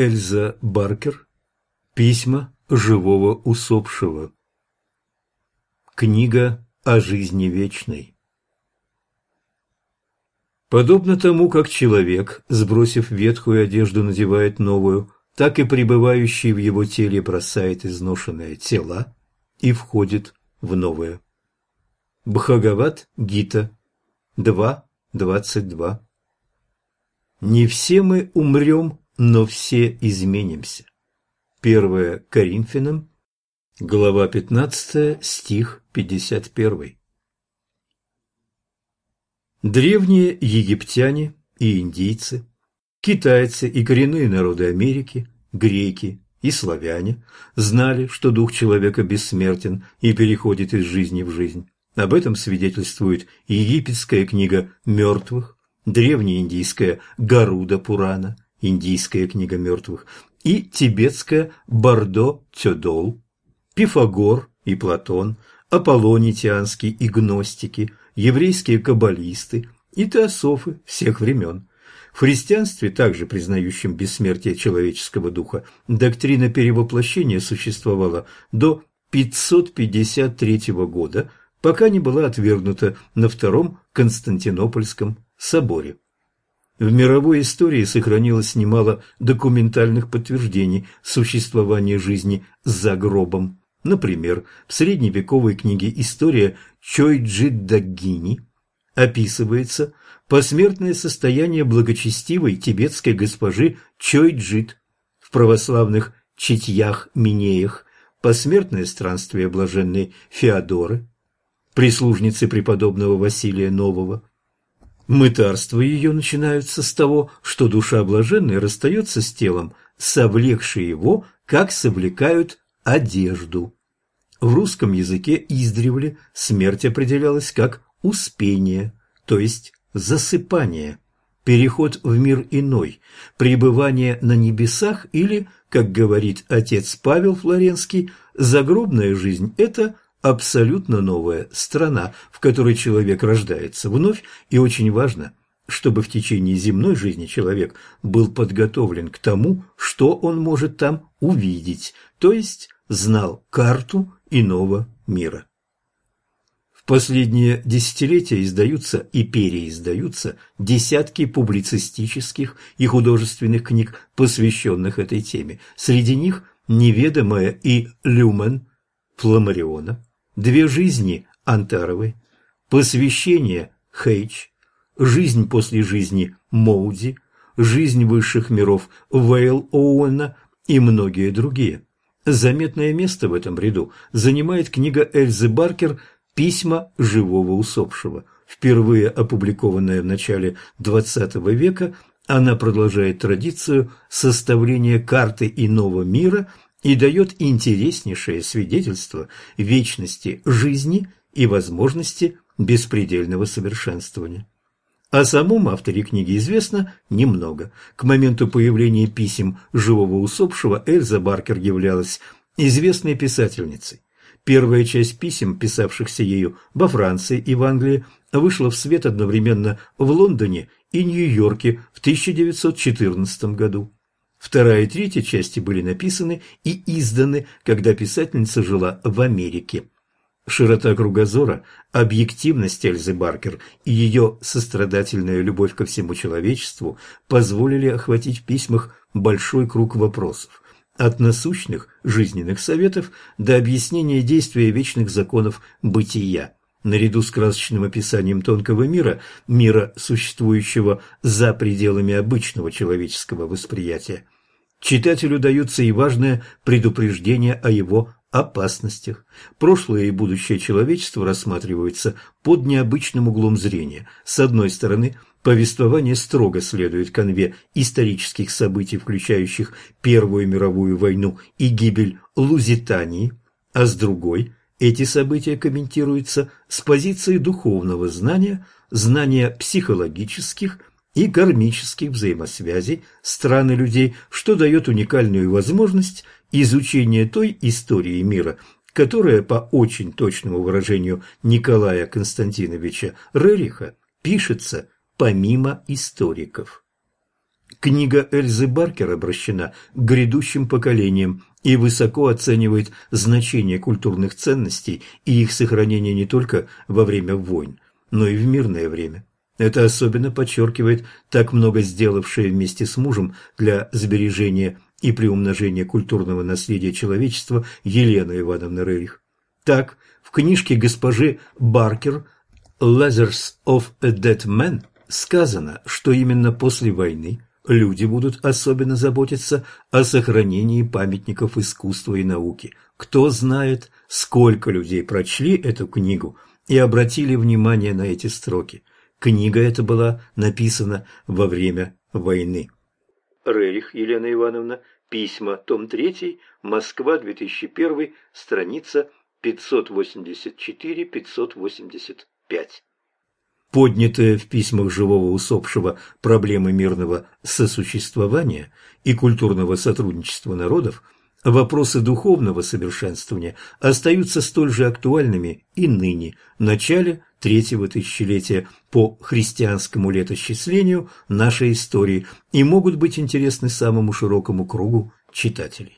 Эльза Баркер. Письма живого усопшего. Книга о жизни вечной. Подобно тому, как человек, сбросив ветхую одежду, надевает новую, так и пребывающий в его теле бросает изношенное тела и входит в новое. Бхагават Гита 2.22 Не все мы умрем, но все изменимся. Первое Коринфянам, глава 15, стих 51. Древние египтяне и индийцы, китайцы и коренные народы Америки, греки и славяне знали, что дух человека бессмертен и переходит из жизни в жизнь. Об этом свидетельствует египетская книга мертвых, древнеиндийская Гаруда Пурана, индийская книга мертвых, и тибетская Бардо Тёдол, Пифагор и Платон, Аполлоний Тианский и гностики, еврейские каббалисты и теософы всех времен. В христианстве, также признающем бессмертие человеческого духа, доктрина перевоплощения существовала до 553 года, пока не была отвергнута на Втором Константинопольском соборе. В мировой истории сохранилось немало документальных подтверждений существования жизни за гробом. Например, в средневековой книге «История Чойджиддагини» описывается посмертное состояние благочестивой тибетской госпожи Чойджид в православных Читьях-Минеях, посмертное странствие блаженной Феодоры, прислужницы преподобного Василия Нового, Мытарства ее начинаются с того, что душа блаженной расстается с телом, совлекшей его, как совлекают одежду. В русском языке издревле смерть определялась как успение, то есть засыпание, переход в мир иной, пребывание на небесах или, как говорит отец Павел Флоренский, загробная жизнь – это – абсолютно новая страна, в которой человек рождается вновь, и очень важно, чтобы в течение земной жизни человек был подготовлен к тому, что он может там увидеть, то есть знал карту иного мира. В последние десятилетия издаются и переиздаются десятки публицистических и художественных книг, посвященных этой теме. Среди них «Неведомая» и «Люмен» Фламариона, Две жизни Антаровой, посвящение Хейч, жизнь после жизни Моуди, жизнь высших миров Вейл Оуэна и многие другие. Заметное место в этом ряду занимает книга Эльзы Баркер «Письма живого усопшего». Впервые опубликованная в начале XX века, она продолжает традицию составления карты иного мира – и дает интереснейшее свидетельство вечности жизни и возможности беспредельного совершенствования. О самом авторе книги известно немного. К моменту появления писем живого усопшего Эльза Баркер являлась известной писательницей. Первая часть писем, писавшихся ею во Франции и в Англии, вышла в свет одновременно в Лондоне и Нью-Йорке в 1914 году. Вторая и третья части были написаны и изданы, когда писательница жила в Америке. Широта кругозора, объективность Эльзы Баркер и ее сострадательная любовь ко всему человечеству позволили охватить в письмах большой круг вопросов, от насущных жизненных советов до объяснения действия вечных законов бытия. Наряду с красочным описанием тонкого мира, мира, существующего за пределами обычного человеческого восприятия, читателю даются и важное предупреждение о его опасностях. Прошлое и будущее человечества рассматриваются под необычным углом зрения. С одной стороны, повествование строго следует конве исторических событий, включающих Первую мировую войну и гибель Лузитании, а с другой – эти события комментируются с позиции духовного знания, знания психологических и кармических взаимосвязей стран и людей, что дает уникальную возможность изучения той истории мира, которая, по очень точному выражению Николая Константиновича Рериха, пишется помимо историков. Книга Эльзы Баркер обращена к грядущим поколениям и высоко оценивает значение культурных ценностей и их сохранение не только во время войн, но и в мирное время. Это особенно подчеркивает так много сделавшее вместе с мужем для сбережения и приумножения культурного наследия человечества Елена Ивановна Рерих. Так, в книжке госпожи Баркер «Letters of a Dead Man» сказано, что именно после войны люди будут особенно заботиться о сохранении памятников искусства и науки. Кто знает, сколько людей прочли эту книгу и обратили внимание на эти строки. Книга эта была написана во время войны. Рерих Елена Ивановна, письма, том 3, Москва, 2001, страница 584-585 поднятые в письмах живого усопшего проблемы мирного сосуществования и культурного сотрудничества народов, вопросы духовного совершенствования остаются столь же актуальными и ныне, в начале третьего тысячелетия по христианскому летосчислению нашей истории и могут быть интересны самому широкому кругу читателей.